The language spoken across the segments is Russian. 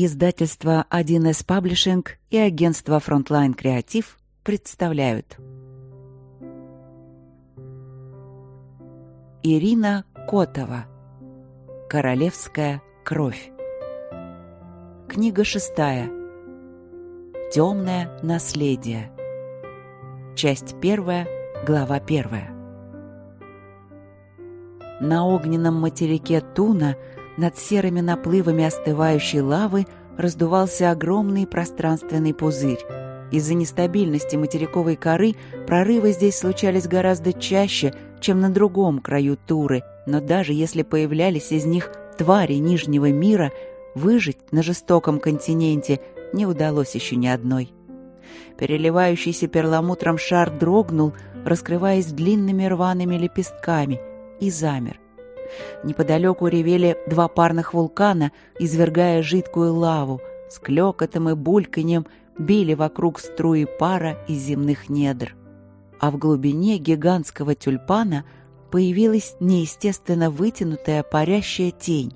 Издательство 1С Паблишинг и агентство Frontline Креатив представляют. Ирина Котова. Королевская кровь Книга шестая. Темное наследие Часть первая, глава первая. На огненном материке Туна – над серыми наплывами остывающей лавы раздувался огромный пространственный пузырь. Из-за нестабильности материковой коры прорывы здесь случались гораздо чаще, чем на другом краю Туры, но даже если появлялись из них твари Нижнего мира, выжить на жестоком континенте не удалось еще ни одной. Переливающийся перламутром шар дрогнул, раскрываясь длинными рваными лепестками, и замер. Неподалеку ревели два парных вулкана, извергая жидкую лаву, с клёкотом и бульканьем били вокруг струи пара из земных недр. А в глубине гигантского тюльпана появилась неестественно вытянутая парящая тень.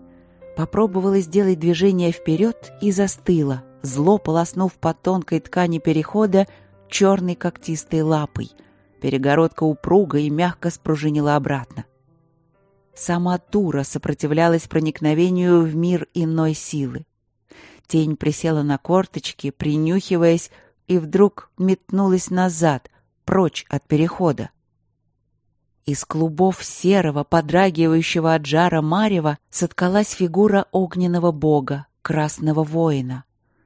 Попробовала сделать движение вперед и застыла, зло полоснув по тонкой ткани перехода черной когтистой лапой. Перегородка упруга и мягко спружинила обратно. Сама Тура сопротивлялась проникновению в мир иной силы. Тень присела на корточки, принюхиваясь, и вдруг метнулась назад, прочь от перехода. Из клубов серого, подрагивающего от жара марева, соткалась фигура огненного бога, красного воина.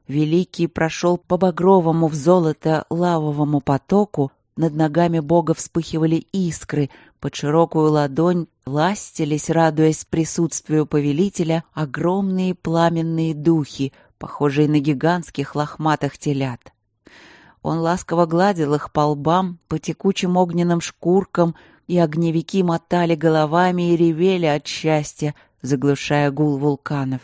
Великий прошел по багровому в золото лавовому потоку, над ногами бога вспыхивали искры, под широкую ладонь ластились, радуясь присутствию повелителя, огромные пламенные духи, похожие на гигантских лохматых телят. Он ласково гладил их по лбам, по текучим огненным шкуркам, и огневики мотали головами и ревели от счастья, заглушая гул вулканов.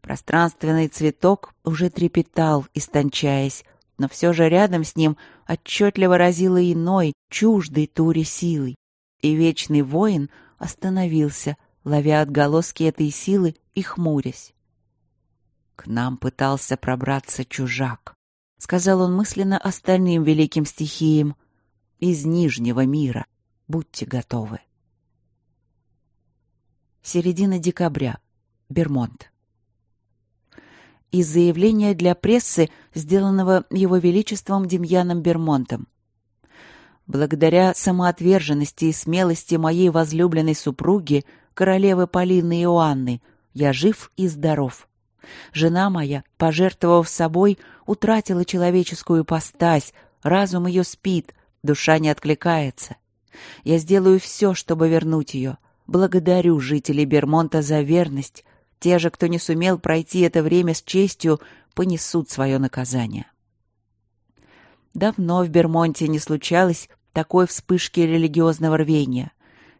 Пространственный цветок уже трепетал, истончаясь, но все же рядом с ним отчетливо разило иной, чуждой туре силой. И вечный воин остановился, ловя отголоски этой силы и хмурясь. «К нам пытался пробраться чужак», — сказал он мысленно остальным великим стихиям. «Из Нижнего мира. Будьте готовы». Середина декабря. Бермонт из заявления для прессы, сделанного Его Величеством Демьяном Бермонтом. Благодаря самоотверженности и смелости моей возлюбленной супруги, королевы Полины Иоанны, я жив и здоров. Жена моя, пожертвовав собой, утратила человеческую постась, разум ее спит, душа не откликается. Я сделаю все, чтобы вернуть ее. Благодарю жителей Бермонта за верность, те же, кто не сумел пройти это время с честью, понесут свое наказание. Давно в Бермонте не случалось такой вспышки религиозного рвения.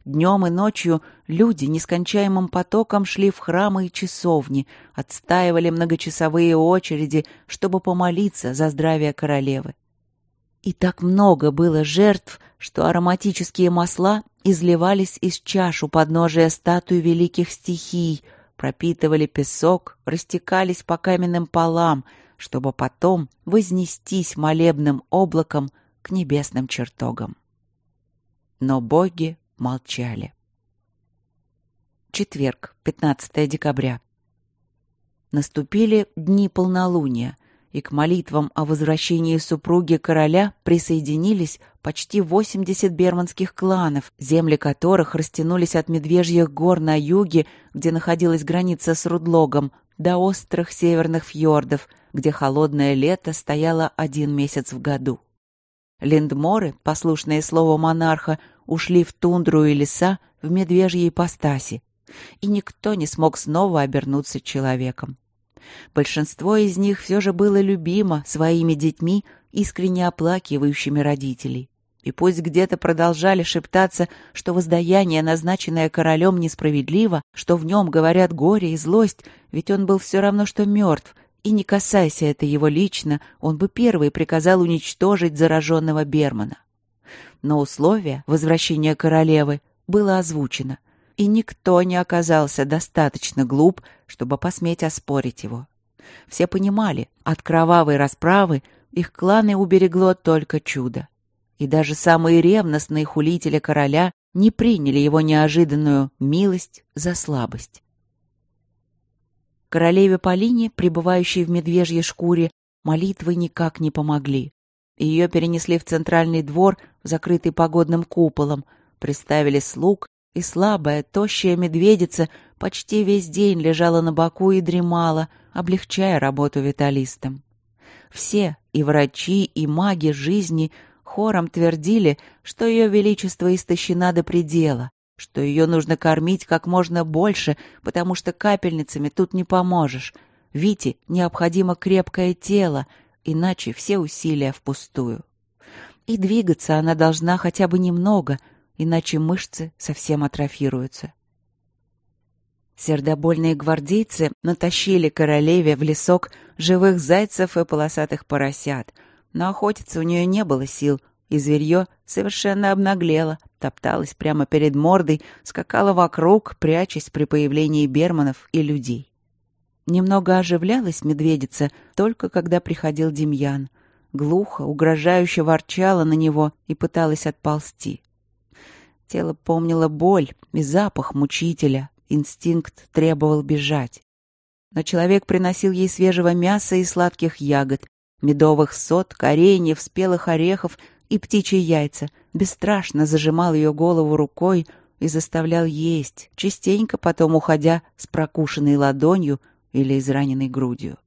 Днем и ночью люди нескончаемым потоком шли в храмы и часовни, отстаивали многочасовые очереди, чтобы помолиться за здравие королевы. И так много было жертв, что ароматические масла изливались из чаш у подножия статуи великих стихий — пропитывали песок, растекались по каменным полам, чтобы потом вознестись молебным облаком к небесным чертогам. Но боги молчали. Четверг, 15 декабря. Наступили дни полнолуния, и к молитвам о возвращении супруги короля присоединились почти 80 берманских кланов, земли которых растянулись от Медвежьих гор на юге, где находилась граница с Рудлогом, до острых северных фьордов, где холодное лето стояло один месяц в году. Линдморы, послушные слову монарха, ушли в тундру и леса в медвежьей ипостаси, и никто не смог снова обернуться человеком. Большинство из них все же было любимо своими детьми, искренне оплакивающими родителей. И пусть где-то продолжали шептаться, что воздаяние, назначенное королем, несправедливо, что в нем говорят горе и злость, ведь он был все равно, что мертв, и не касайся это его лично, он бы первый приказал уничтожить зараженного Бермана. Но условие возвращения королевы было озвучено — и никто не оказался достаточно глуп, чтобы посметь оспорить его. Все понимали, от кровавой расправы их кланы уберегло только чудо. И даже самые ревностные хулители короля не приняли его неожиданную милость за слабость. Королеве Полине, пребывающей в медвежьей шкуре, молитвы никак не помогли. Ее перенесли в центральный двор, закрытый погодным куполом, приставили слуг, и слабая, тощая медведица почти весь день лежала на боку и дремала, облегчая работу виталистам. Все, и врачи, и маги жизни, хором твердили, что ее величество истощена до предела, что ее нужно кормить как можно больше, потому что капельницами тут не поможешь. Вите необходимо крепкое тело, иначе все усилия впустую. И двигаться она должна хотя бы немного, иначе мышцы совсем атрофируются. Сердобольные гвардейцы натащили королеве в лесок живых зайцев и полосатых поросят, но охотиться у нее не было сил, и зверье совершенно обнаглело, топталось прямо перед мордой, скакало вокруг, прячась при появлении берманов и людей. Немного оживлялась медведица только когда приходил Демьян. Глухо, угрожающе ворчала на него и пыталась отползти. Тело помнило боль и запах мучителя, Инстинкт требовал бежать. Но человек приносил ей свежего мяса и сладких ягод, медовых сот, кореньев, спелых орехов и птичьи яйца, бесстрашно зажимал ее голову рукой и заставлял есть, частенько потом уходя с прокушенной ладонью или израненной грудью.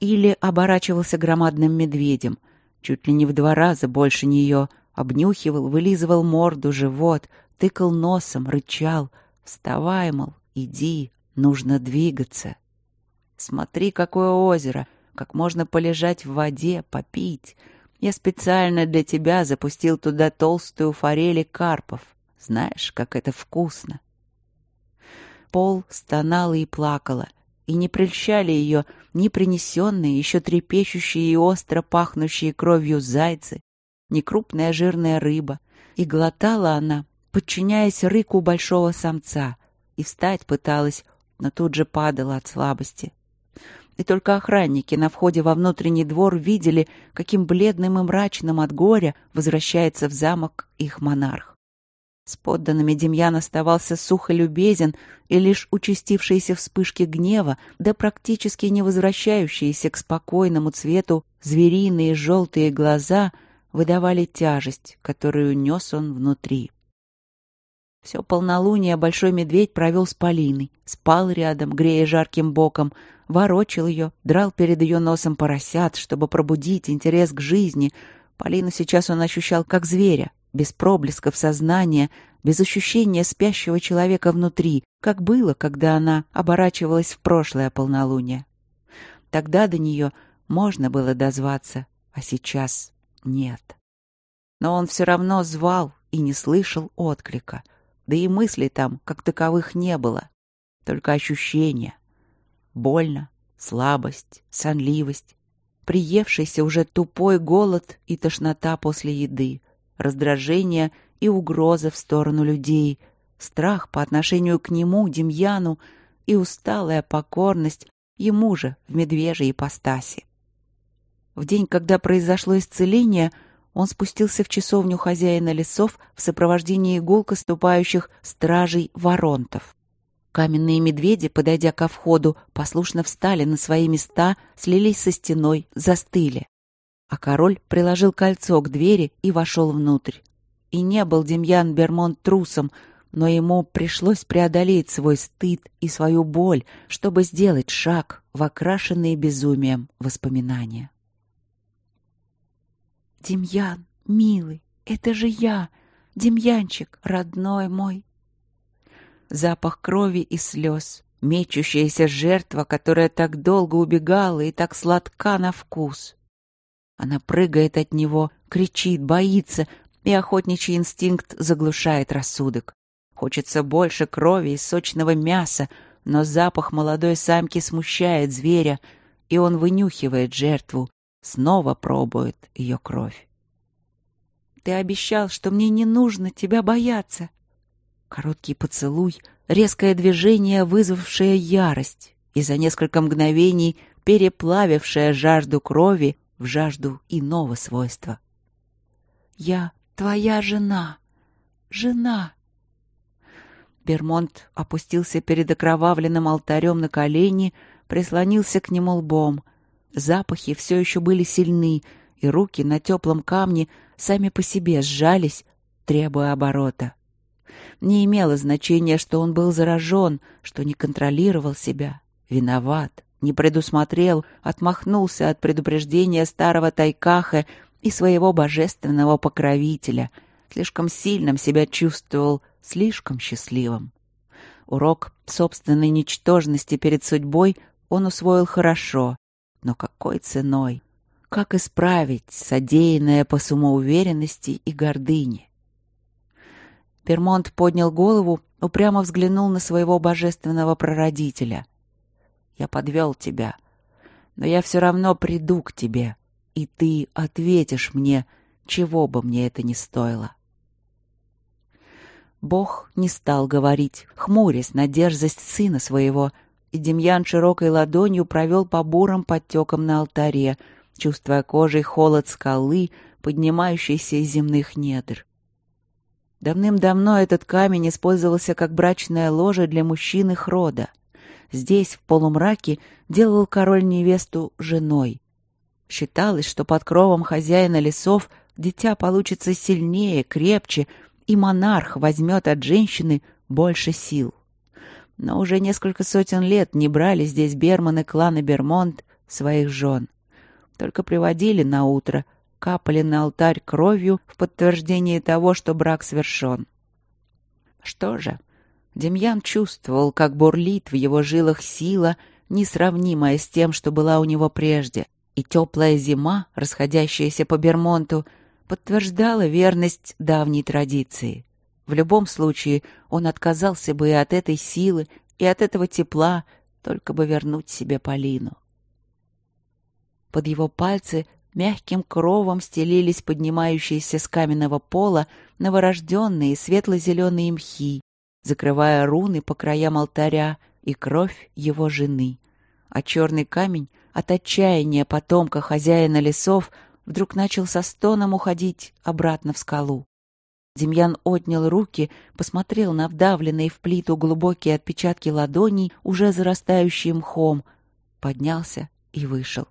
Или оборачивался громадным медведем, чуть ли не в два раза больше нее, обнюхивал, вылизывал морду, живот, тыкал носом, рычал — Вставай, мол, иди, нужно двигаться. Смотри, какое озеро, как можно полежать в воде, попить. Я специально для тебя запустил туда толстую форели карпов. Знаешь, как это вкусно. Пол стонала и плакала, и не прельщали ее ни принесенные, еще трепещущие и остро пахнущие кровью зайцы, ни крупная жирная рыба, и глотала она подчиняясь рыку большого самца, и встать пыталась, но тут же падала от слабости. И только охранники на входе во внутренний двор видели, каким бледным и мрачным от горя возвращается в замок их монарх. С подданными Демьян оставался сухо любезен, и лишь участившиеся вспышки гнева, да практически не возвращающиеся к спокойному цвету звериные желтые глаза выдавали тяжесть, которую нес он внутри. Все полнолуние большой медведь провел с Полиной, спал рядом, грея жарким боком, ворочил ее, драл перед ее носом поросят, чтобы пробудить интерес к жизни. Полину сейчас он ощущал как зверя, без проблесков сознания, без ощущения спящего человека внутри, как было, когда она оборачивалась в прошлое полнолуние. Тогда до нее можно было дозваться, а сейчас нет. Но он все равно звал и не слышал отклика — да и мыслей там, как таковых, не было. Только ощущения. Больно, слабость, сонливость, приевшийся уже тупой голод и тошнота после еды, раздражение и угроза в сторону людей, страх по отношению к нему, Демьяну, и усталая покорность ему же в медвежьей ипостаси. В день, когда произошло исцеление — он спустился в часовню хозяина лесов в сопровождении иголко ступающих стражей воронтов. Каменные медведи, подойдя ко входу, послушно встали на свои места, слились со стеной, застыли. А король приложил кольцо к двери и вошел внутрь. И не был Демьян Бермонт трусом, но ему пришлось преодолеть свой стыд и свою боль, чтобы сделать шаг в окрашенные безумием воспоминания. Демьян, милый, это же я, Демьянчик, родной мой. Запах крови и слез, мечущаяся жертва, которая так долго убегала и так сладка на вкус. Она прыгает от него, кричит, боится, и охотничий инстинкт заглушает рассудок. Хочется больше крови и сочного мяса, но запах молодой самки смущает зверя, и он вынюхивает жертву, снова пробует ее кровь. «Ты обещал, что мне не нужно тебя бояться!» Короткий поцелуй, резкое движение, вызвавшее ярость, и за несколько мгновений переплавившая жажду крови в жажду иного свойства. «Я твоя жена, жена!» Бермонт опустился перед окровавленным алтарем на колени, прислонился к нему лбом. Запахи все еще были сильны, и руки на теплом камне сами по себе сжались, требуя оборота. Не имело значения, что он был заражен, что не контролировал себя, виноват, не предусмотрел, отмахнулся от предупреждения старого Тайкаха и своего божественного покровителя, слишком сильным себя чувствовал, слишком счастливым. Урок собственной ничтожности перед судьбой он усвоил хорошо, но какой ценой? Как исправить содеянное по самоуверенности и гордыне? Пермонт поднял голову, упрямо взглянул на своего божественного прародителя. «Я подвел тебя, но я все равно приду к тебе, и ты ответишь мне, чего бы мне это ни стоило». Бог не стал говорить, хмурясь на дерзость сына своего, и Демьян широкой ладонью провел по бурым подтекам на алтаре, чувствуя кожей холод скалы, поднимающейся из земных недр. Давным-давно этот камень использовался как брачное ложе для мужчин их рода. Здесь, в полумраке, делал король невесту женой. Считалось, что под кровом хозяина лесов дитя получится сильнее, крепче, и монарх возьмет от женщины больше сил. Но уже несколько сотен лет не брали здесь берманы клана Бермонт своих жен. Только приводили на утро, капали на алтарь кровью в подтверждение того, что брак свершен. Что же, Демьян чувствовал, как бурлит в его жилах сила, несравнимая с тем, что была у него прежде, и теплая зима, расходящаяся по Бермонту, подтверждала верность давней традиции. В любом случае он отказался бы и от этой силы, и от этого тепла, только бы вернуть себе Полину. Под его пальцы мягким кровом стелились поднимающиеся с каменного пола новорожденные светло-зеленые мхи, закрывая руны по краям алтаря и кровь его жены. А черный камень от отчаяния потомка хозяина лесов вдруг начал со стоном уходить обратно в скалу. Демьян отнял руки, посмотрел на вдавленные в плиту глубокие отпечатки ладоней, уже зарастающие мхом, поднялся и вышел.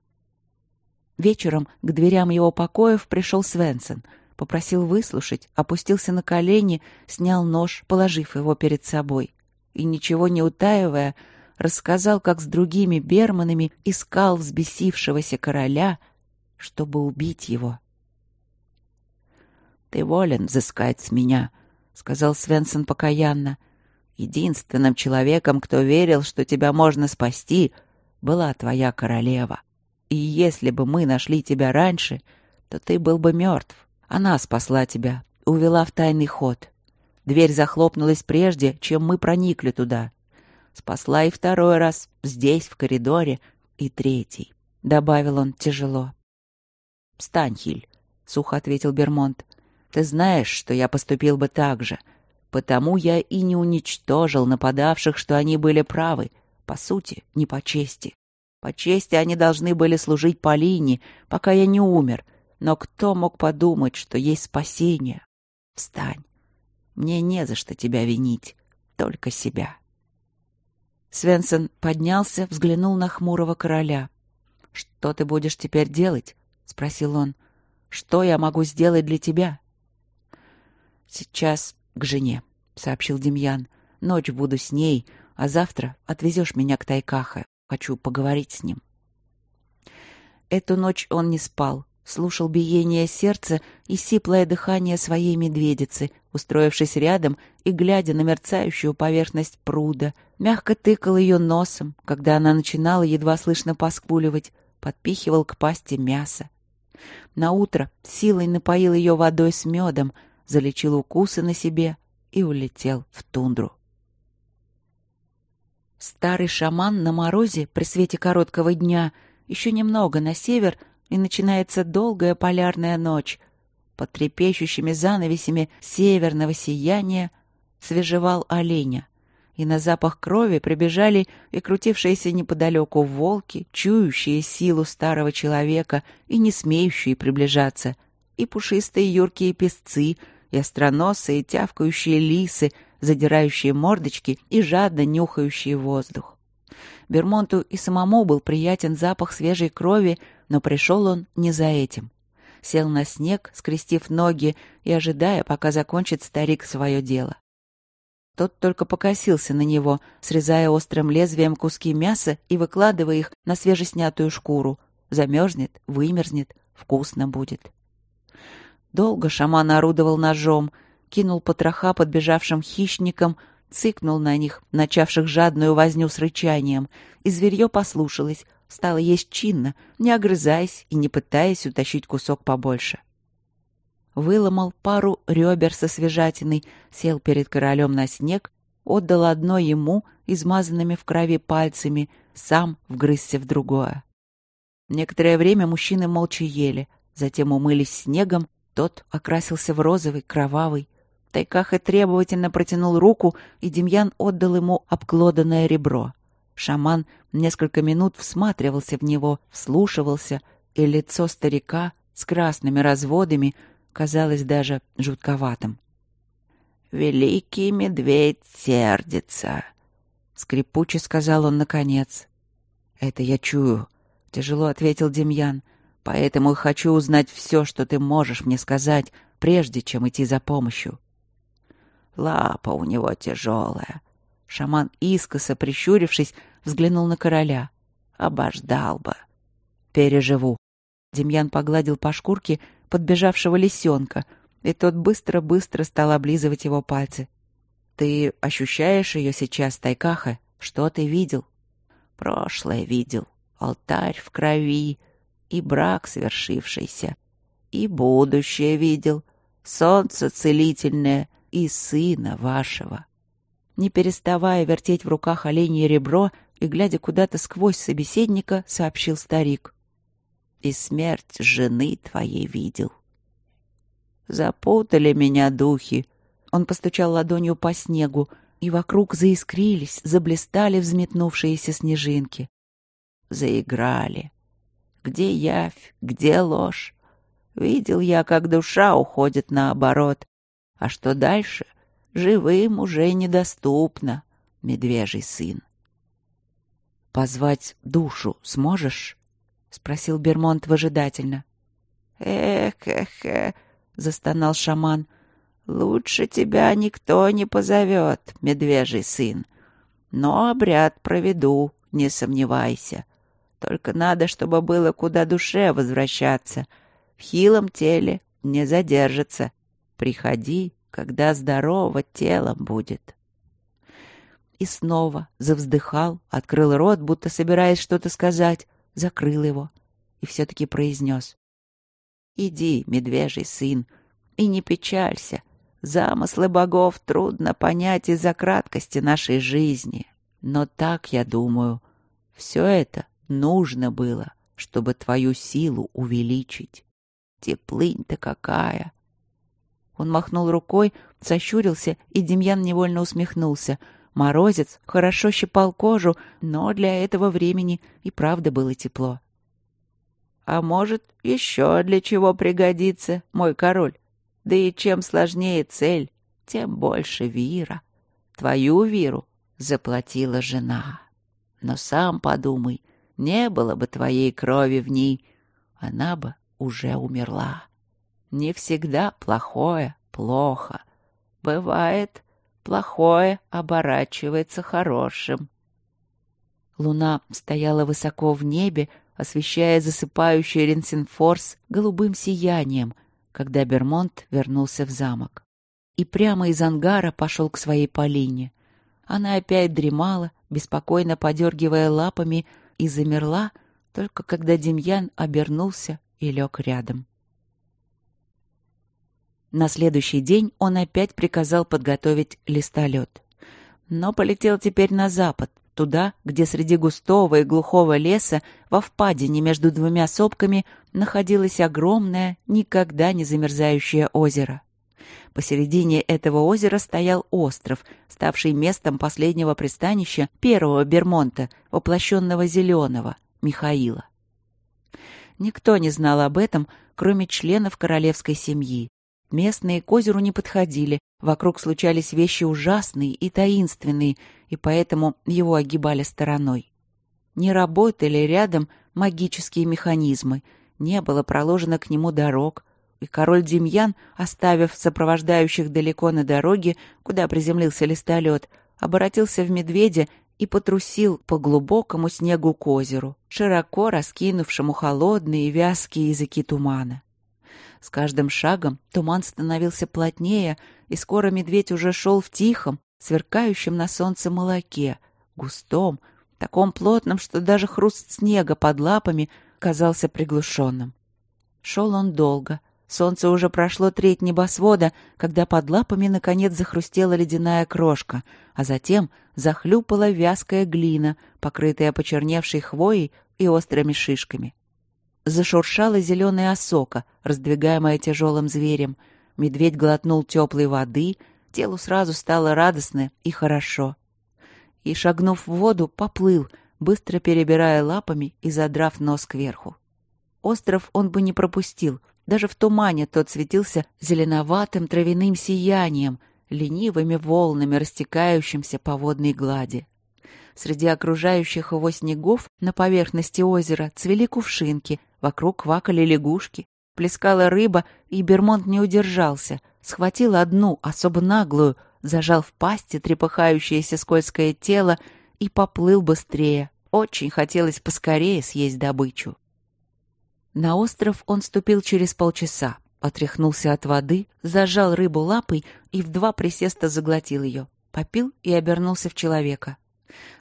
Вечером к дверям его покоев пришел Свенсон, попросил выслушать, опустился на колени, снял нож, положив его перед собой. И, ничего не утаивая, рассказал, как с другими берманами искал взбесившегося короля — чтобы убить его. «Ты волен взыскать с меня», — сказал Свенсон покаянно. «Единственным человеком, кто верил, что тебя можно спасти, была твоя королева. И если бы мы нашли тебя раньше, то ты был бы мертв. Она спасла тебя, увела в тайный ход. Дверь захлопнулась прежде, чем мы проникли туда. Спасла и второй раз, здесь, в коридоре, и третий», — добавил он тяжело. «Встань, Хиль», — сухо ответил Бермонт. «Ты знаешь, что я поступил бы так же. Потому я и не уничтожил нападавших, что они были правы. По сути, не по чести. По чести они должны были служить Полине, пока я не умер. Но кто мог подумать, что есть спасение? Встань. Мне не за что тебя винить, только себя». Свенсон поднялся, взглянул на хмурого короля. «Что ты будешь теперь делать?» — спросил он. «Что я могу сделать для тебя?» «Сейчас к жене», — сообщил Демьян. «Ночь буду с ней, а завтра отвезешь меня к Тайкаха. Хочу поговорить с ним». Эту ночь он не спал, слушал биение сердца и сиплое дыхание своей медведицы, устроившись рядом и глядя на мерцающую поверхность пруда, мягко тыкал ее носом, когда она начинала едва слышно поскуливать, подпихивал к пасти мясо. На утро силой напоил ее водой с медом, залечил укусы на себе и улетел в тундру. Старый шаман на морозе при свете короткого дня еще немного на север, и начинается долгая полярная ночь. Под трепещущими занавесями северного сияния свежевал оленя. и на запах крови прибежали и крутившиеся неподалеку волки, чующие силу старого человека и не смеющие приближаться, и пушистые юркие песцы, и остроносые тявкающие лисы, задирающие мордочки и жадно нюхающие воздух. Бермонту и самому был приятен запах свежей крови, но пришел он не за этим. Сел на снег, скрестив ноги и ожидая, пока закончит старик свое дело. Тот только покосился на него, срезая острым лезвием куски мяса и выкладывая их на свежеснятую шкуру. Замерзнет, вымерзнет, вкусно будет. Долго шаман орудовал ножом, кинул потроха подбежавшим хищникам, цыкнул на них, начавших жадную возню с рычанием, и зверье послушалось, стало есть чинно, не огрызаясь и не пытаясь утащить кусок побольше выломал пару ребер со свежатиной, сел перед королем на снег, отдал одно ему, измазанными в крови пальцами, сам вгрызся в другое. Некоторое время мужчины молча ели, затем умылись снегом, тот окрасился в розовый, кровавый. Тайкаха требовательно протянул руку, и Демьян отдал ему обглоданное ребро. Шаман несколько минут всматривался в него, вслушивался, и лицо старика с красными разводами казалось даже жутковатым. «Великий медведь сердится», — скрипуче сказал он наконец. «Это я чую», — тяжело ответил Демьян. «Поэтому хочу узнать все, что ты можешь мне сказать, прежде чем идти за помощью». Лапа у него тяжелая. Шаман, искоса прищурившись, взглянул на короля. Обождал бы. «Переживу». Демьян погладил по шкурке подбежавшего лисенка, и тот быстро-быстро стал облизывать его пальцы. «Ты ощущаешь ее сейчас, Тайкаха? Что ты видел?» «Прошлое видел. Алтарь в крови. И брак свершившийся. И будущее видел. Солнце целительное. И сына вашего». Не переставая вертеть в руках оленье ребро и, глядя куда-то сквозь собеседника, сообщил старик и смерть жены твоей видел. Запутали меня духи. Он постучал ладонью по снегу, и вокруг заискрились, заблистали взметнувшиеся снежинки. Заиграли. Где явь, где ложь? Видел я, как душа уходит наоборот. А что дальше? Живым уже недоступно, медвежий сын. Позвать душу сможешь? — спросил Бермонт выжидательно. «Эх, эх, эх!» — застонал шаман. «Лучше тебя никто не позовет, медвежий сын. Но обряд проведу, не сомневайся. Только надо, чтобы было куда душе возвращаться. В хилом теле не задержится. Приходи, когда здорово телом будет». И снова завздыхал, открыл рот, будто собираясь что-то сказать закрыл его и все-таки произнес. «Иди, медвежий сын, и не печалься. Замыслы богов трудно понять из-за краткости нашей жизни. Но так, я думаю, все это нужно было, чтобы твою силу увеличить. Теплынь-то какая!» Он махнул рукой, сощурился, и Демьян невольно усмехнулся — Морозец хорошо щипал кожу, но для этого времени и правда было тепло. «А может, еще для чего пригодится, мой король? Да и чем сложнее цель, тем больше вира. Твою виру заплатила жена. Но сам подумай, не было бы твоей крови в ней, она бы уже умерла. Не всегда плохое плохо. Бывает, плохое оборачивается хорошим. Луна стояла высоко в небе, освещая засыпающий Ренсенфорс голубым сиянием, когда Бермонт вернулся в замок. И прямо из ангара пошел к своей Полине. Она опять дремала, беспокойно подергивая лапами, и замерла, только когда Демьян обернулся и лег рядом. На следующий день он опять приказал подготовить листолет. Но полетел теперь на запад, туда, где среди густого и глухого леса во впадине между двумя сопками находилось огромное, никогда не замерзающее озеро. Посередине этого озера стоял остров, ставший местом последнего пристанища первого Бермонта, воплощенного Зеленого, Михаила. Никто не знал об этом, кроме членов королевской семьи. Местные к озеру не подходили, вокруг случались вещи ужасные и таинственные, и поэтому его огибали стороной. Не работали рядом магические механизмы, не было проложено к нему дорог, и король Демьян, оставив сопровождающих далеко на дороге, куда приземлился листолет, обратился в медведя и потрусил по глубокому снегу к озеру, широко раскинувшему холодные и вязкие языки тумана. С каждым шагом туман становился плотнее, и скоро медведь уже шел в тихом, сверкающем на солнце молоке, густом, таком плотном, что даже хруст снега под лапами казался приглушенным. Шел он долго. Солнце уже прошло треть небосвода, когда под лапами наконец захрустела ледяная крошка, а затем захлюпала вязкая глина, покрытая почерневшей хвоей и острыми шишками. Зашуршала зеленая осока, раздвигаемая тяжелым зверем. Медведь глотнул теплой воды, телу сразу стало радостно и хорошо. И, шагнув в воду, поплыл, быстро перебирая лапами и задрав нос кверху. Остров он бы не пропустил. Даже в тумане тот светился зеленоватым травяным сиянием, ленивыми волнами, растекающимся по водной глади. Среди окружающих его снегов на поверхности озера цвели кувшинки, вокруг квакали лягушки, плескала рыба, и Бермонт не удержался. Схватил одну, особо наглую, зажал в пасти трепыхающееся скользкое тело и поплыл быстрее. Очень хотелось поскорее съесть добычу. На остров он ступил через полчаса, отряхнулся от воды, зажал рыбу лапой и в два присеста заглотил ее, попил и обернулся в человека.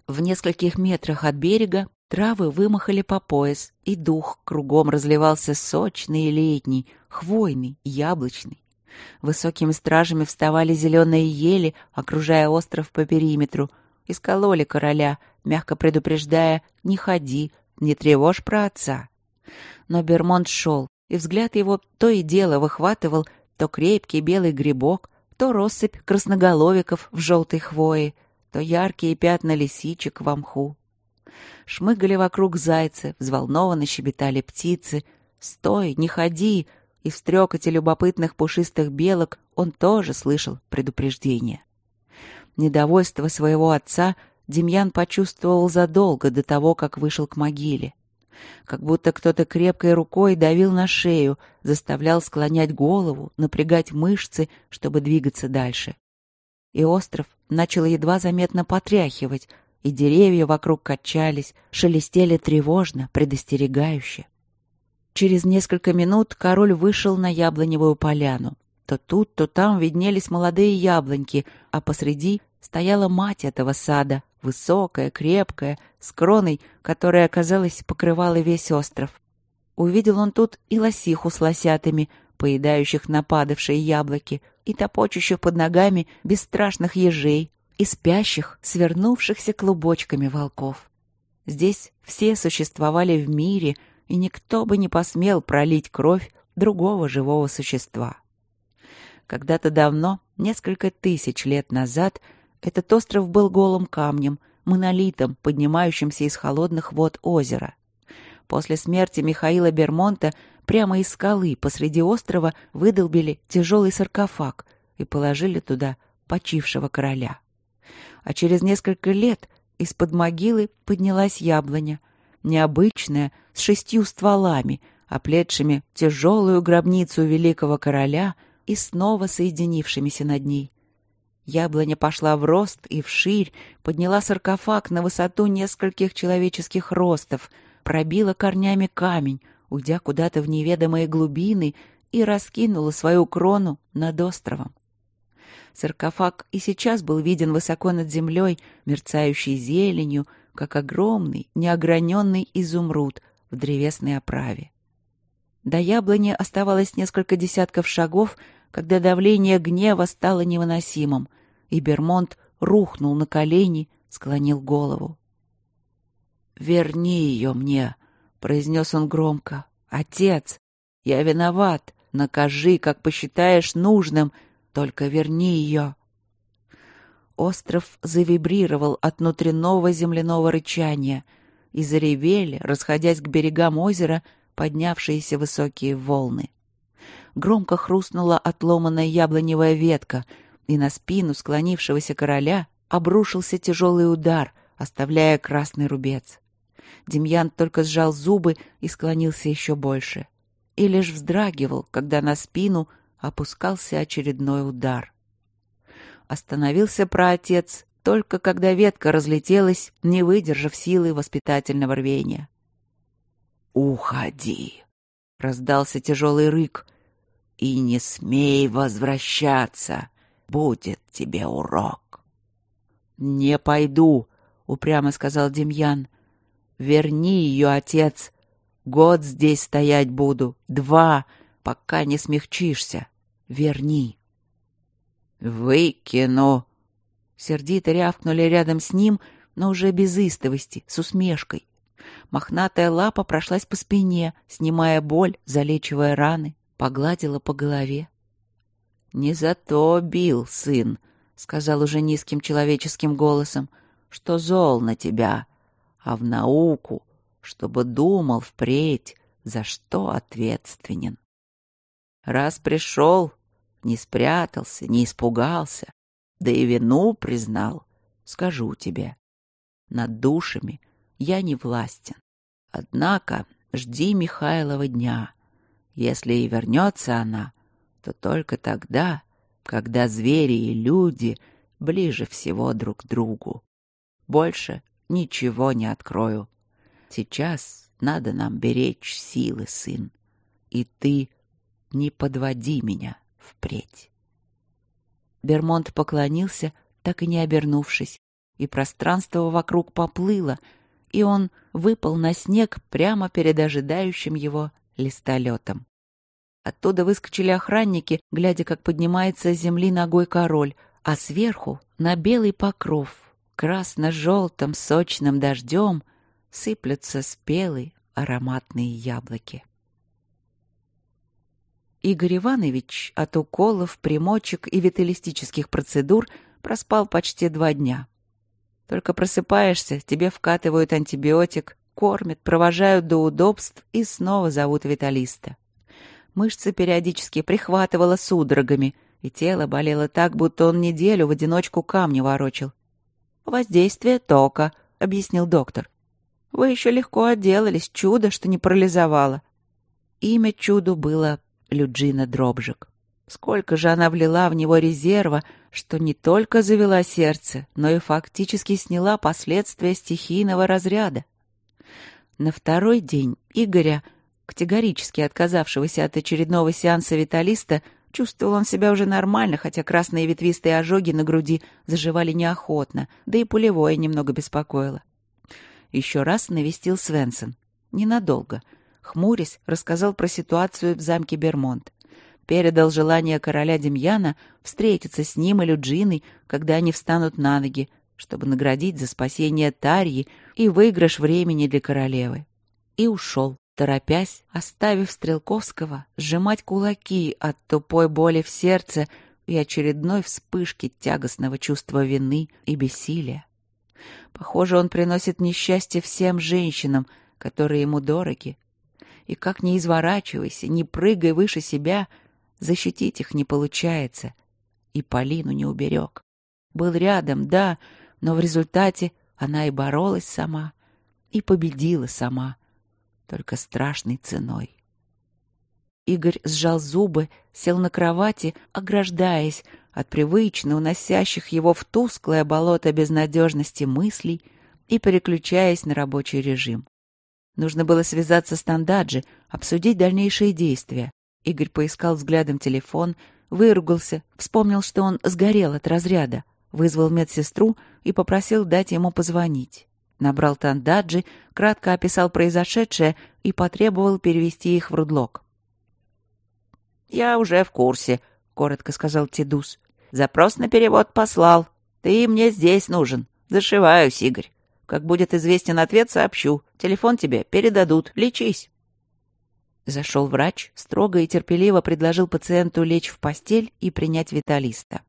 В нескольких метрах от берега травы вымахали по пояс, и дух кругом разливался сочный и летний, хвойный, яблочный. Высокими стражами вставали зеленые ели, окружая остров по периметру, и скололи короля, мягко предупреждая «не ходи, не тревожь про отца». Но Бермонт шел, и взгляд его то и дело выхватывал то крепкий белый грибок, то россыпь красноголовиков в желтой хвое, то яркие пятна лисичек в мху. Шмыгали вокруг зайцы, взволнованно щебетали птицы. «Стой, не ходи!» И в стрекоте любопытных пушистых белок он тоже слышал предупреждение. Недовольство своего отца Демьян почувствовал задолго до того, как вышел к могиле как будто кто-то крепкой рукой давил на шею, заставлял склонять голову, напрягать мышцы, чтобы двигаться дальше. И остров начал едва заметно потряхивать, и деревья вокруг качались, шелестели тревожно, предостерегающе. Через несколько минут король вышел на яблоневую поляну. То тут, то там виднелись молодые яблоньки, а посреди стояла мать этого сада, высокая, крепкая, с кроной, которая, казалось, покрывала весь остров. Увидел он тут и лосиху с лосятами, поедающих нападавшие яблоки, и топочущих под ногами бесстрашных ежей, и спящих, свернувшихся клубочками волков. Здесь все существовали в мире, и никто бы не посмел пролить кровь другого живого существа. Когда-то давно, несколько тысяч лет назад, этот остров был голым камнем, монолитом, поднимающимся из холодных вод озера. После смерти Михаила Бермонта прямо из скалы посреди острова выдолбили тяжелый саркофаг и положили туда почившего короля. А через несколько лет из-под могилы поднялась яблоня, необычная, с шестью стволами, оплетшими тяжелую гробницу великого короля и снова соединившимися над ней. Яблоня пошла в рост и вширь, подняла саркофаг на высоту нескольких человеческих ростов, пробила корнями камень, уйдя куда-то в неведомые глубины и раскинула свою крону над островом. Саркофаг и сейчас был виден высоко над землей, мерцающий зеленью, как огромный, неограненный изумруд в древесной оправе. До яблони оставалось несколько десятков шагов, когда давление гнева стало невыносимым, и Бермонт рухнул на колени, склонил голову. «Верни ее мне», — произнес он громко. «Отец, я виноват, Накажи, как посчитаешь нужным, только верни ее. Остров завибрировал от внутреннего земляного рычания, и заревели, расходясь к берегам озера, поднявшиеся высокие волны. Громко хрустнула отломанная яблоневая ветка, и на спину склонившегося короля обрушился тяжелый удар, оставляя красный рубец. Демьян только сжал зубы и склонился еще больше. И лишь вздрагивал, когда на спину опускался очередной удар. Остановился праотец только когда ветка разлетелась, не выдержав силы воспитательного рвения. «Уходи!» — раздался тяжелый рык. «И не смей возвращаться! Будет тебе урок!» «Не пойду!» — упрямо сказал Демьян. «Верни ее, отец! Год здесь стоять буду, два, пока не смягчишься. Верни!» «Выкину!» Сердито рявкнули рядом с ним, но уже без истовости, с усмешкой. Мохнатая лапа прошлась по спине, снимая боль, залечивая раны, погладила по голове. «Не за то бил, сын», — сказал уже низким человеческим голосом, — «что зол на тебя, а в науку, чтобы думал впредь, за что ответственен. Раз пришел, не спрятался, не испугался, да и вину признал, скажу тебе. Над душами я не властен. Однако жди Михайлова дня. Если и вернется она, то только тогда, когда звери и люди ближе всего друг к другу. Больше ничего не открою. Сейчас надо нам беречь силы, сын. И ты не подводи меня впредь. Бермонт поклонился, так и не обернувшись, и пространство вокруг поплыло, и он выпал на снег прямо перед ожидающим его листолетом. Оттуда выскочили охранники, глядя, как поднимается с земли ногой король, а сверху, на белый покров, красно-желтым сочным дождем, сыплются спелые ароматные яблоки. Игорь Иванович от уколов, примочек и виталистических процедур проспал почти два дня. Только просыпаешься, тебе вкатывают антибиотик, кормят, провожают до удобств и снова зовут виталиста. Мышцы периодически прихватывало судорогами, и тело болело так, будто он неделю в одиночку камни ворочил. «Воздействие тока», — объяснил доктор. «Вы еще легко отделались, чудо, что не парализовало». Имя чуду было Люджина Дробжик. Сколько же она влила в него резерва, что не только завела сердце, но и фактически сняла последствия стихийного разряда. На второй день Игоря, категорически отказавшегося от очередного сеанса виталиста, чувствовал он себя уже нормально, хотя красные ветвистые ожоги на груди заживали неохотно, да и пулевое немного беспокоило. Еще раз навестил Свенсон. Ненадолго — хмурясь, рассказал про ситуацию в замке Бермонт. Передал желание короля Демьяна встретиться с ним и Люджиной, когда они встанут на ноги, чтобы наградить за спасение Тарьи и выигрыш времени для королевы. И ушел, торопясь, оставив Стрелковского сжимать кулаки от тупой боли в сердце и очередной вспышки тягостного чувства вины и бессилия. Похоже, он приносит несчастье всем женщинам, которые ему дороги, и как ни изворачивайся, не прыгай выше себя, защитить их не получается. И Полину не уберег. Был рядом, да, но в результате она и боролась сама, и победила сама, только страшной ценой. Игорь сжал зубы, сел на кровати, ограждаясь от привычно уносящих его в тусклое болото безнадежности мыслей и переключаясь на рабочий режим. Нужно было связаться с Тандаджи, обсудить дальнейшие действия. Игорь поискал взглядом телефон, выругался, вспомнил, что он сгорел от разряда, вызвал медсестру и попросил дать ему позвонить. Набрал Тандаджи, кратко описал произошедшее и потребовал перевести их в Рудлок. «Я уже в курсе», — коротко сказал Тидус. «Запрос на перевод послал. Ты мне здесь нужен. Зашиваюсь, Игорь». Как будет известен ответ, сообщу. Телефон тебе передадут. Лечись. Зашел врач, строго и терпеливо предложил пациенту лечь в постель и принять виталиста.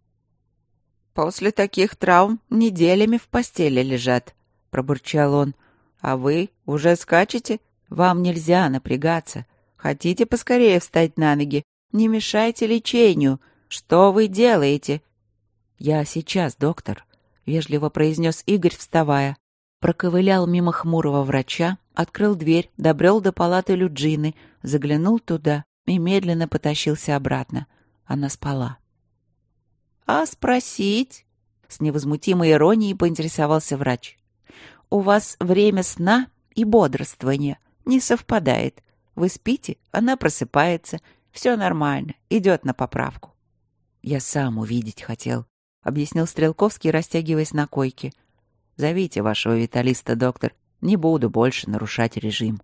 «После таких травм неделями в постели лежат», — пробурчал он. «А вы уже скачете? Вам нельзя напрягаться. Хотите поскорее встать на ноги? Не мешайте лечению. Что вы делаете?» «Я сейчас, доктор», — вежливо произнес Игорь, вставая. Проковылял мимо хмурого врача, открыл дверь, добрел до палаты Люджины, заглянул туда и медленно потащился обратно. Она спала. «А спросить?» — с невозмутимой иронией поинтересовался врач. «У вас время сна и бодрствования не совпадает. Вы спите, она просыпается. Все нормально, идет на поправку». «Я сам увидеть хотел», — объяснил Стрелковский, растягиваясь на койке. «Зовите вашего виталиста, доктор. Не буду больше нарушать режим».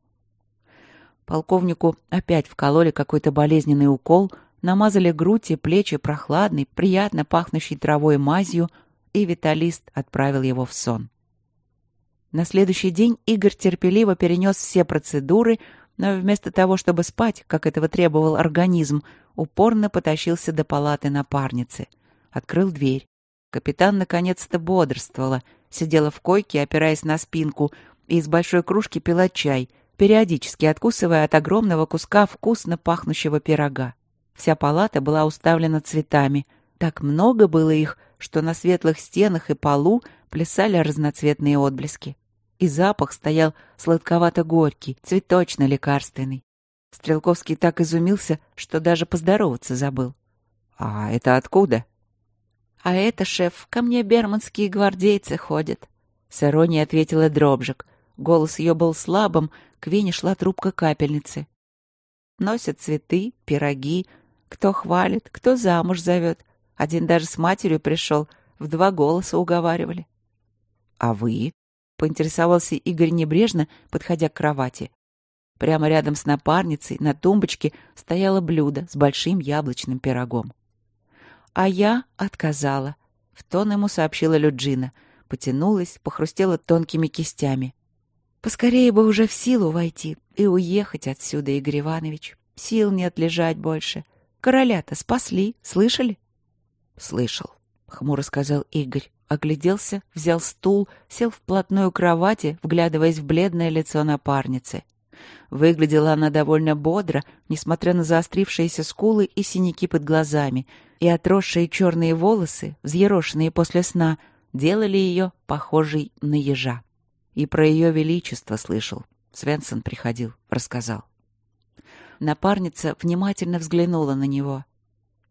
Полковнику опять вкололи какой-то болезненный укол — намазали грудь и плечи прохладной, приятно пахнущей травой мазью, и Виталист отправил его в сон. На следующий день Игорь терпеливо перенес все процедуры, но вместо того, чтобы спать, как этого требовал организм, упорно потащился до палаты напарницы. Открыл дверь. Капитан наконец-то бодрствовала, сидела в койке, опираясь на спинку, и из большой кружки пила чай, периодически откусывая от огромного куска вкусно пахнущего пирога. Вся палата была уставлена цветами. Так много было их, что на светлых стенах и полу плясали разноцветные отблески. И запах стоял сладковато-горький, цветочно-лекарственный. Стрелковский так изумился, что даже поздороваться забыл. «А это откуда?» «А это, шеф, ко мне берманские гвардейцы ходят», — с иронией ответила Дробжик. Голос ее был слабым, к Вене шла трубка капельницы. Носят цветы, пироги, кто хвалит, кто замуж зовет. Один даже с матерью пришел, в два голоса уговаривали. — А вы? — поинтересовался Игорь небрежно, подходя к кровати. Прямо рядом с напарницей на тумбочке стояло блюдо с большим яблочным пирогом. А я отказала. В тон ему сообщила Люджина. Потянулась, похрустела тонкими кистями. Поскорее бы уже в силу войти и уехать отсюда, Игорь Иванович. Сил нет лежать больше. Короля-то спасли, слышали? Слышал, хмуро сказал Игорь. Огляделся, взял стул, сел вплотную к кровати, вглядываясь в бледное лицо напарницы. Выглядела она довольно бодро, несмотря на заострившиеся скулы и синяки под глазами, и отросшие черные волосы, взъерошенные после сна, делали ее похожей на ежа. И про ее величество слышал. Свенсон приходил, рассказал. Напарница внимательно взглянула на него.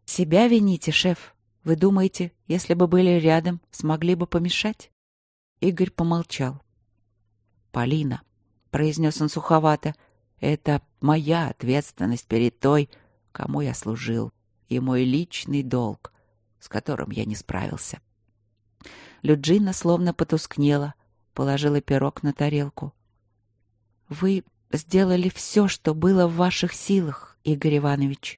«Себя вините, шеф. Вы думаете, если бы были рядом, смогли бы помешать?» Игорь помолчал. «Полина», — произнес он суховато, — «это моя ответственность перед той, кому я служил, и мой личный долг, с которым я не справился». Люджина словно потускнела, положила пирог на тарелку. «Вы сделали все, что было в ваших силах, Игорь Иванович.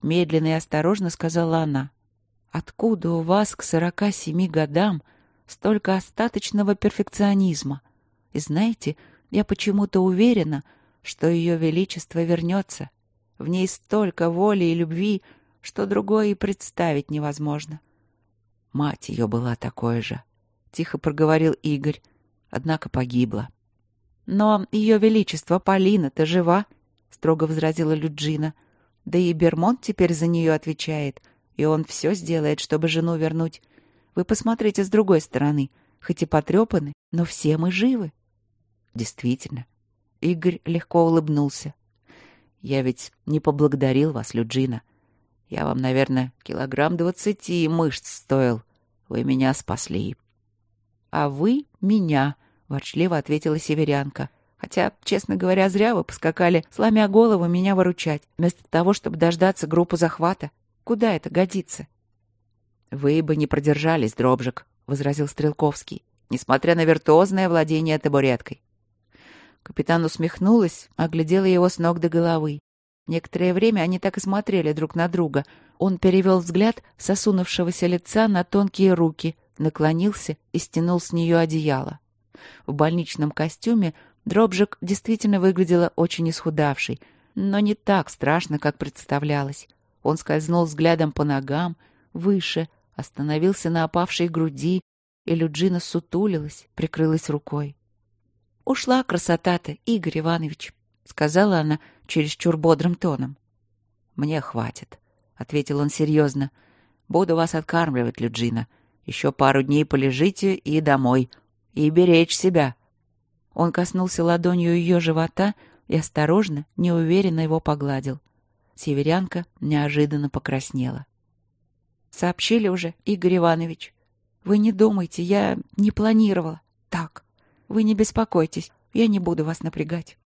Медленно и осторожно сказала она. Откуда у вас к сорока семи годам столько остаточного перфекционизма? И знаете, я почему-то уверена, что ее величество вернется. В ней столько воли и любви, что другое и представить невозможно. Мать ее была такой же, — тихо проговорил Игорь, однако погибла. «Но ее величество Полина-то жива», — строго возразила Люджина. «Да и Бермонт теперь за нее отвечает, и он все сделает, чтобы жену вернуть. Вы посмотрите с другой стороны. Хоть и потрепаны, но все мы живы». «Действительно». Игорь легко улыбнулся. «Я ведь не поблагодарил вас, Люджина. Я вам, наверное, килограмм двадцати мышц стоил. Вы меня спасли». «А вы меня», ворчливо ответила северянка. Хотя, честно говоря, зря вы поскакали, сломя голову, меня выручать, вместо того, чтобы дождаться группу захвата. Куда это годится? Вы бы не продержались, Дробжик, возразил Стрелковский, несмотря на виртуозное владение табуреткой. Капитан усмехнулась, оглядела его с ног до головы. Некоторое время они так и смотрели друг на друга. Он перевел взгляд сосунувшегося лица на тонкие руки, наклонился и стянул с нее одеяло. В больничном костюме Дробжик действительно выглядела очень исхудавшей, Но не так страшно, как представлялось. Он скользнул взглядом по ногам, выше, остановился на опавшей груди, и Люджина сутулилась, прикрылась рукой. «Ушла красота-то, Игорь Иванович», — сказала она чересчур бодрым тоном. «Мне хватит», — ответил он серьезно. «Буду вас откармливать, Люджина. Еще пару дней полежите и домой. И беречь себя». Он коснулся ладонью ее живота и осторожно, неуверенно его погладил. Северянка неожиданно покраснела. «Сообщили уже, Игорь Иванович. Вы не думайте, я не планировала. Так, вы не беспокойтесь, я не буду вас напрягать».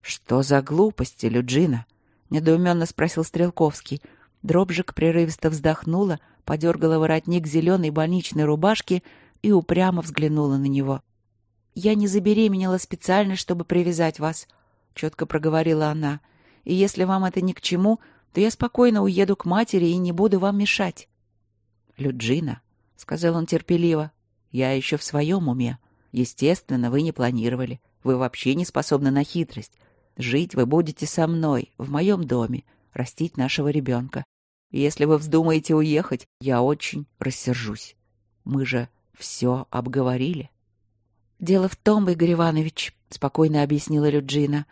«Что за глупости, Люджина?» — недоуменно спросил Стрелковский. Дробжик прерывисто вздохнула, подергала воротник зеленой больничной рубашки и упрямо взглянула на него. «Я не забеременела специально, чтобы привязать вас», — четко проговорила она. «И если вам это ни к чему, то я спокойно уеду к матери и не буду вам мешать». «Люджина», — сказал он терпеливо, — «я еще в своем уме. Естественно, вы не планировали. Вы вообще не способны на хитрость. Жить вы будете со мной, в моем доме, растить нашего ребенка. Если вы вздумаете уехать, я очень рассержусь. Мы же все обговорили. «Дело в том, Игорь Иванович», — спокойно объяснила Люджина,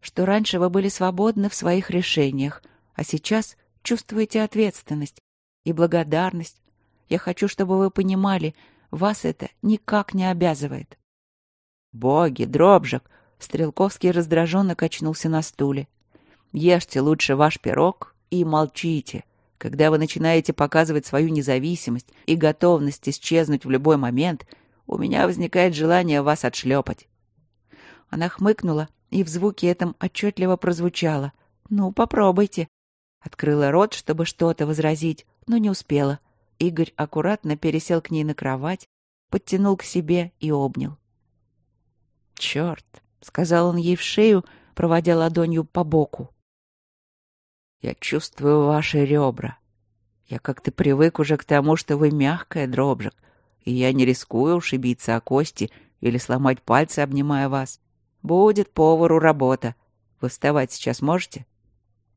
«что раньше вы были свободны в своих решениях, а сейчас чувствуете ответственность и благодарность. Я хочу, чтобы вы понимали, вас это никак не обязывает». «Боги, дробжик!» Стрелковский раздраженно качнулся на стуле. «Ешьте лучше ваш пирог и молчите. Когда вы начинаете показывать свою независимость и готовность исчезнуть в любой момент, у меня возникает желание вас отшлепать». Она хмыкнула, и в звуке этом отчетливо прозвучало. «Ну, попробуйте». Открыла рот, чтобы что-то возразить, но не успела. Игорь аккуратно пересел к ней на кровать, подтянул к себе и обнял. «Черт!» — сказал он ей в шею, проводя ладонью по боку. «Я чувствую ваши ребра. Я как-то привык уже к тому, что вы мягкая, дробжик, и я не рискую ушибиться о кости или сломать пальцы, обнимая вас. Будет повару работа. Вы вставать сейчас можете?»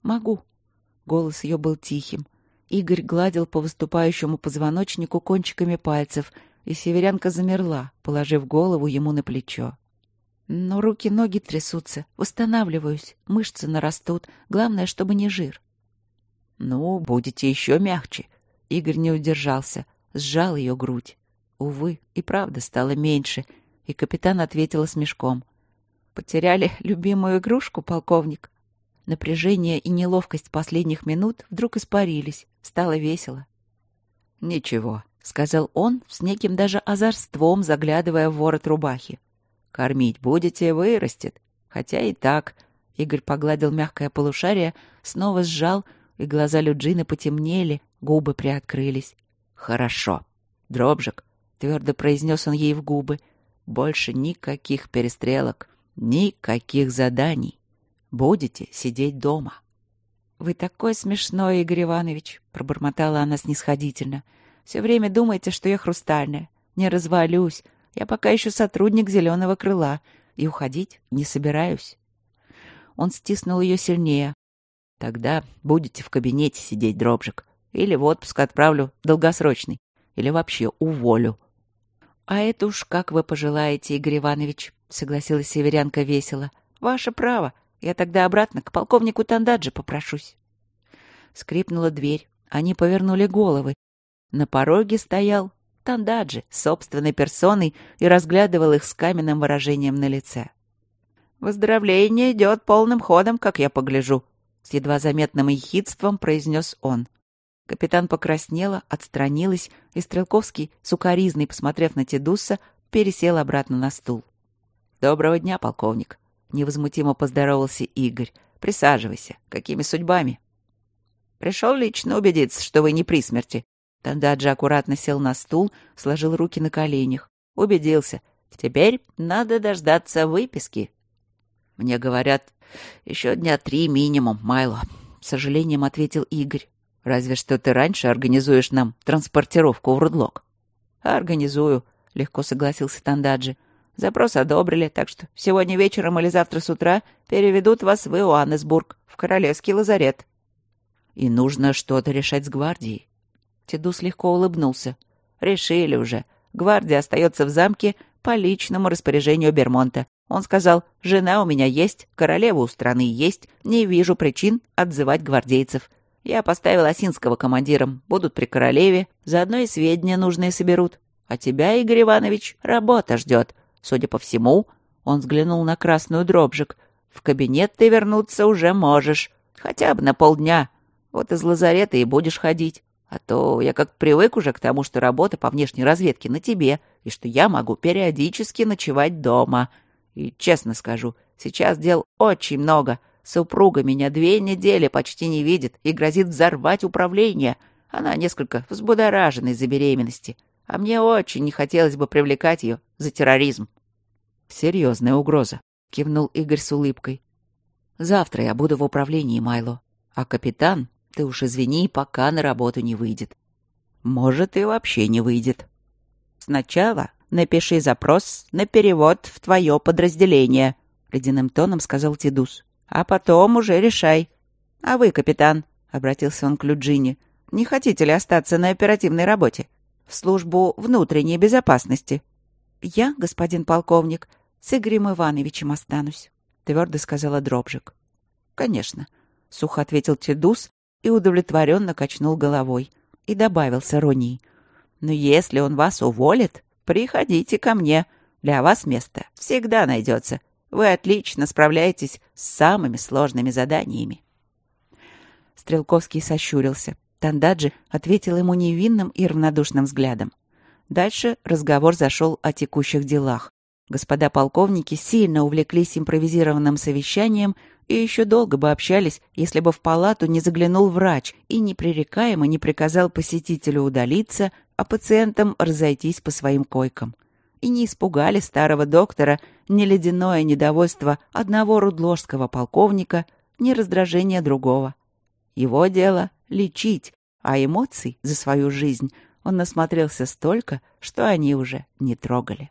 «Могу». Голос ее был тихим. Игорь гладил по выступающему позвоночнику кончиками пальцев, и северянка замерла, положив голову ему на плечо. Но руки-ноги трясутся, восстанавливаюсь, мышцы нарастут. Главное, чтобы не жир. Ну, будете еще мягче. Игорь не удержался, сжал ее грудь. Увы, и правда стало меньше, и капитан ответила с мешком. Потеряли любимую игрушку, полковник? Напряжение и неловкость последних минут вдруг испарились. Стало весело. «Ничего», — сказал он с неким даже озорством, заглядывая в ворот рубахи. Кормить будете, вырастет. Хотя и так. Игорь погладил мягкое полушарие, снова сжал, и глаза Люджины потемнели, губы приоткрылись. Хорошо. Дробжик, твердо произнес он ей в губы. Больше никаких перестрелок, никаких заданий. Будете сидеть дома. «Вы такой смешной, Игорь Иванович!» — пробормотала она снисходительно. «Все время думаете, что я хрустальная. Не развалюсь, я пока еще сотрудник зеленого крыла и уходить не собираюсь. Он стиснул ее сильнее. Тогда будете в кабинете сидеть, дробжик. Или в отпуск отправлю долгосрочный. Или вообще уволю. А это уж как вы пожелаете, Игорь Иванович, согласилась северянка весело. Ваше право. Я тогда обратно к полковнику Тандаджи попрошусь. Скрипнула дверь. Они повернули головы. На пороге стоял Тандаджи собственной персоной и разглядывал их с каменным выражением на лице. «Выздоровление идет полным ходом, как я погляжу», — с едва заметным ехидством произнес он. Капитан покраснела, отстранилась, и Стрелковский, сукоризный, посмотрев на Тедуса, пересел обратно на стул. «Доброго дня, полковник», — невозмутимо поздоровался Игорь. «Присаживайся. Какими судьбами?» «Пришел лично убедиться, что вы не при смерти», Тандаджи аккуратно сел на стул, сложил руки на коленях. Убедился. Теперь надо дождаться выписки. Мне говорят, еще дня три минимум, Майло. С сожалением ответил Игорь. Разве что ты раньше организуешь нам транспортировку в Рудлок. Организую, легко согласился Тандаджи. Запрос одобрили, так что сегодня вечером или завтра с утра переведут вас в Иоаннесбург, в Королевский лазарет». «И нужно что-то решать с гвардией». Тедус легко улыбнулся. «Решили уже. Гвардия остается в замке по личному распоряжению Бермонта. Он сказал, жена у меня есть, королева у страны есть, не вижу причин отзывать гвардейцев. Я поставил Осинского командиром, будут при королеве, заодно и сведения нужные соберут. А тебя, Игорь Иванович, работа ждет. Судя по всему, он взглянул на красную дробжик. В кабинет ты вернуться уже можешь, хотя бы на полдня. Вот из лазарета и будешь ходить. А то я как привык уже к тому, что работа по внешней разведке на тебе, и что я могу периодически ночевать дома. И честно скажу, сейчас дел очень много. Супруга меня две недели почти не видит и грозит взорвать управление. Она несколько взбудоражена из-за беременности. А мне очень не хотелось бы привлекать ее за терроризм. «Серьезная угроза», — кивнул Игорь с улыбкой. «Завтра я буду в управлении, Майло. А капитан ты уж извини, пока на работу не выйдет. Может, и вообще не выйдет. Сначала напиши запрос на перевод в твое подразделение, — ледяным тоном сказал Тидус. А потом уже решай. А вы, капитан, — обратился он к Люджине, — не хотите ли остаться на оперативной работе? В службу внутренней безопасности. Я, господин полковник, с Игорем Ивановичем останусь, — твердо сказала Дробжик. Конечно, — сухо ответил Тедус и удовлетворенно качнул головой. И добавил с иронией. «Но если он вас уволит, приходите ко мне. Для вас место всегда найдется. Вы отлично справляетесь с самыми сложными заданиями». Стрелковский сощурился. Тандаджи ответил ему невинным и равнодушным взглядом. Дальше разговор зашел о текущих делах. Господа полковники сильно увлеклись импровизированным совещанием и еще долго бы общались, если бы в палату не заглянул врач и непререкаемо не приказал посетителю удалиться, а пациентам разойтись по своим койкам. И не испугали старого доктора ни ледяное недовольство одного рудложского полковника, ни раздражение другого. Его дело — лечить, а эмоций за свою жизнь он насмотрелся столько, что они уже не трогали.